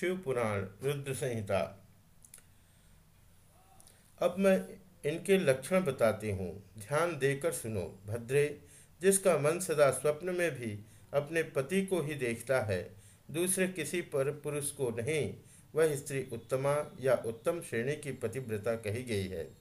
शिव पुराण रुद्र संहिता। अब मैं इनके लक्षण बताती हूँ। ध्यान देकर सुनो, भद्रे, जिसका मन सदा स्वप्न में भी अपने पति को ही देखता है, दूसरे किसी पर पुरुष को नहीं, वह स्त्री उत्तमा या उत्तम श्रेणी की पतिव्रता कही गई है।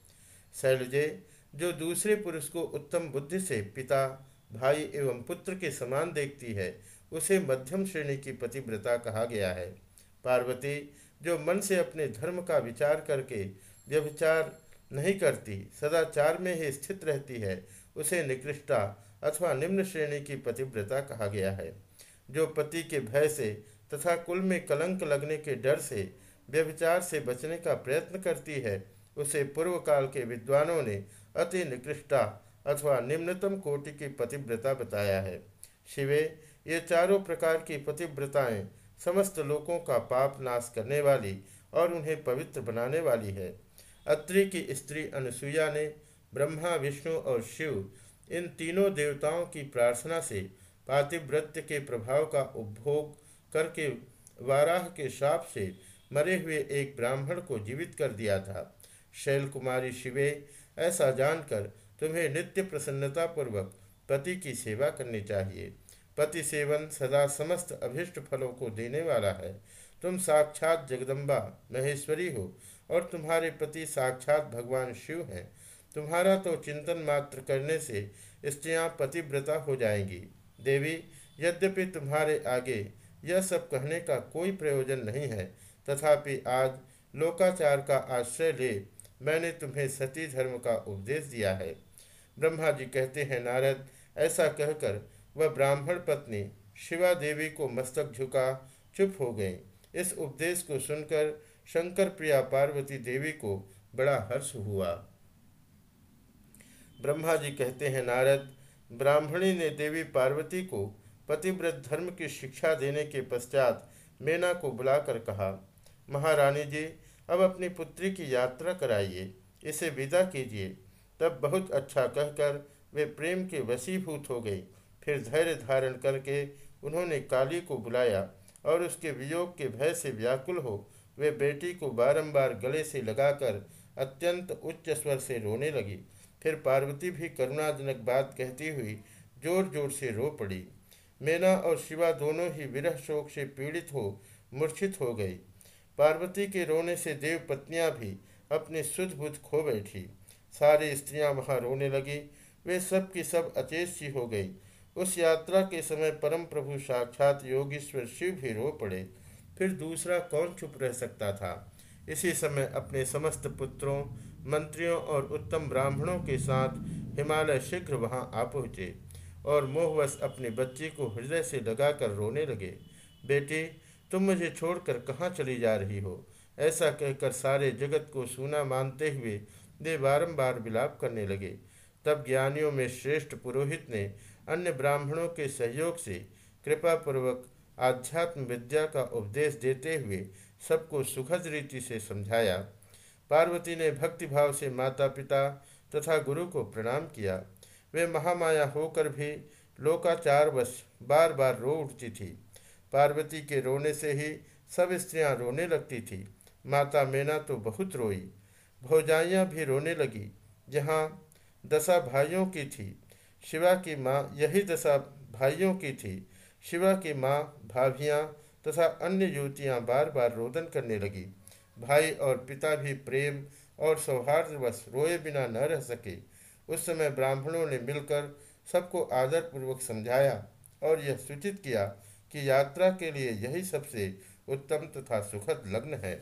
शैलजे, जो दूसरे पुरुष को उत्तम बुद्धि से पिता, भाई एवं पुत्र के समान देखती है, उसे मध्यम श्रेणी की पतिव्रता कहा गया है। पार्वती, जो मन से अपने धर्म का विचार करके व्यभिचार नहीं करती, सदाचार में ही स्थित रहती है, उसे निकृष्टा अथवा निम्न श्रेणी की पतिव्रता कहा गया है। जो पति के भय से तथा कुल में कलंक लगने के डर से व्यभिचार से बचने का प्रयत्न करती है, उसे पूर्व काल के विद्वानों ने अति निकृष्टा अथवा निम्नतम कोटि की पतिव्रता बताया है। शिवे, ये चारों प्रकार की पतिव्रताएँ समस्त लोगों का पाप नाश करने वाली और उन्हें पवित्र बनाने वाली है। अत्रि की स्त्री अनुसुईया ने ब्रह्मा, विष्णु और शिव इन तीनों देवताओं की प्रार्थना से पातिव्रत्य के प्रभाव का उपभोग करके वाराह के शाप से मरे हुए एक ब्राह्मण को जीवित कर दिया था। शैल कुमारी शिवे ऐसा जानकर तुम्हें नित्य प्रसन्नता पूर्वक पति की सेवा करनी चाहिए। पति सेवन सदा समस्त अभिष्ट फलों को देने वाला है। तुम साक्षात जगदम्बा, महेश्वरी हो, और तुम्हारे पति साक्षात भगवान शिव हैं। तुम्हारा तो चिंतन मात्र करने से स्त्रियाँ पतिव्रता हो जाएँगी। देवी, यद्यपि तुम्हारे आगे यह सब कहने का कोई प्रयोजन नहीं है, तथापि आज लोकाचार का आश्रय ले मैंने तुम्हें सती धर्म का उपदेश दिया है। ब्रह्मा जी कहते हैं, नारद, ऐसा कहकर वह ब्राह्मण पत्नी शिवा देवी को मस्तक झुका, चुप हो गई। इस उपदेश को सुनकर शंकर प्रिया पार्वती देवी को बड़ा हर्ष हुआ। ब्रह्मा जी कहते हैं, नारद, ब्राह्मणी ने देवी पार्वती को पतिव्रत धर्म की शिक्षा देने के पश्चात मेना को बुलाकर कहा, महारानी जी, अब अपनी पुत्री की यात्रा कराइए, इसे विदा कीजिए। तब बहुत अच्छा कहकर वे प्रेम के वशीभूत हो गई। फिर धैर्य धारण करके उन्होंने काली को बुलाया और उसके वियोग के भय से व्याकुल हो, वे बेटी को बारंबार गले से लगाकर अत्यंत उच्च स्वर से रोने लगी। फिर पार्वती भी करुणाजनक बात कहती हुई ज़ोर ज़ोर से रो पड़ी। मेना और शिवा दोनों ही विरह शोक से पीड़ित हो, मूर्छित हो गई। पार्वती के रोने से देव पत्नियाँ भी अपनी बुध खो बैठी। सारी स्त्रियाँ वहाँ रोने लगी। वे सब की सब अचेत सी हो गई। उस यात्रा के समय परम प्रभु साक्षात योगीश्वर शिव भी रो पड़े। फिर दूसरा कौन चुप रह सकता था? इसी समय अपने समस्त पुत्रों, मंत्रियों और उत्तम ब्राह्मणों के साथ हिमालय शीघ्र वहाँ आ पहुँचे और मोहवश अपने बच्चे को हृदय से लगाकर रोने लगे। बेटी, तुम मुझे छोड़कर कहाँ चली जा रही हो? ऐसा कहकर सारे जगत को सूना मानते हुए वे बारंबार विलाप करने लगे। तब ज्ञानियों में श्रेष्ठ पुरोहित ने अन्य ब्राह्मणों के सहयोग से कृपापूर्वक आध्यात्म विद्या का उपदेश देते हुए सबको सुखद रीति से समझाया। पार्वती ने भक्तिभाव से माता पिता तथा गुरु को प्रणाम किया। वे महामाया होकर भी लोकाचार वश बार बार रो उठती थी। पार्वती के रोने से ही सब स्त्रियाँ रोने लगती थी। माता मैना तो बहुत रोई। भौजाइयाँ भी रोने लगी। जहाँ दशा भाइयों की थी। शिवा की माँ यही दशा भाइयों की थी। शिवा की माँ भाभियाँ तथा अन्य युवतियाँ बार बार रोदन करने लगी। भाई और पिता भी प्रेम और सौहार्दवश रोए बिना न रह सके। उस समय ब्राह्मणों ने मिलकर सबको आदरपूर्वक समझाया और यह सूचित किया कि यात्रा के लिए यही सबसे उत्तम तथा सुखद लग्न है।